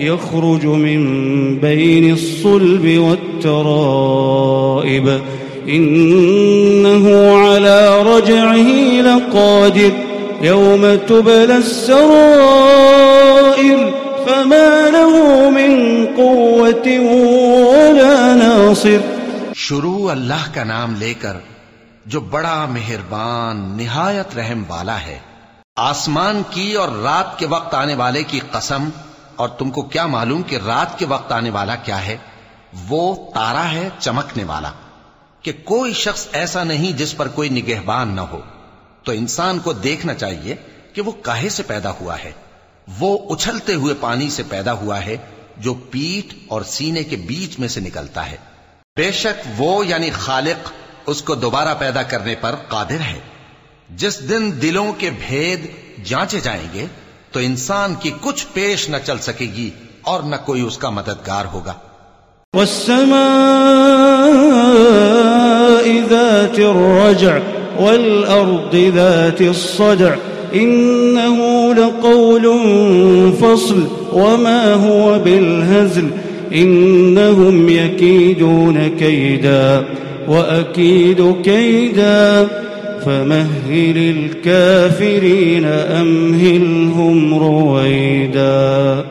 يخرج من بين الصلب والترائب. إنه على رجعه لقادر. يوم تبلى السرائر. فما له من قوة ولا ناصر. شروع اللہ کا نام لے کر جو بڑا مہربان، نہایت رحم والا ہے. آسمان کی اور رات کے وقت آنے والے کی قسم اور تم کو کیا معلوم کہ رات کے وقت آنے والا کیا ہے؟ وہ تارا ہے، چمکنے والا۔ کہ کوئی شخص ایسا نہیں جس پر کوئی نگہبان نہ ہو۔ تو انسان کو دیکھنا چاہیے کہ وہ کاہے سے پیدا ہوا ہے۔ وہ اچھلتے ہوئے پانی سے پیدا ہوا ہے جو پیٹ اور سینے کے بیچ میں سے نکلتا ہے۔ بے شک وہ یعنی خالق اس کو دوبارہ پیدا کرنے پر قادر ہے۔ جس دن دلوں کے بھید جانچے جائیں گے تو انسان کی کچھ پیش نہ چل سکے گی اور نہ کوئی اس کا مددگار ہوگا۔ والسماء ذات الرجع والأرض ذات الصدع، إنه لقول فصل، وما هو بالهزل، إنهم يكيدون كيدا، وأكيد كيدا۔ فمهل الكافرين أمهلهم رويدا.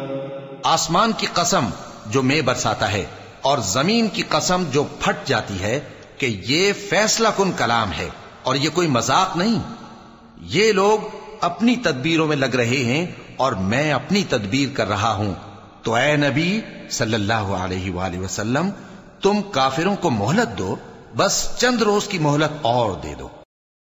آسمان کی قسم جو میں برساتا ہے اور زمین کی قسم جو پھٹ جاتی ہے کہ یہ فیصلہ کن کلام ہے اور یہ کوئی مذاق نہیں۔ یہ لوگ اپنی تدبیروں میں لگ رہے ہیں اور میں اپنی تدبیر کر رہا ہوں۔ تو اے نبی صلی اللہ علیہ وآلہ وسلم، تم کافروں کو مہلت دو، بس چند روز کی مہلت اور دے دو۔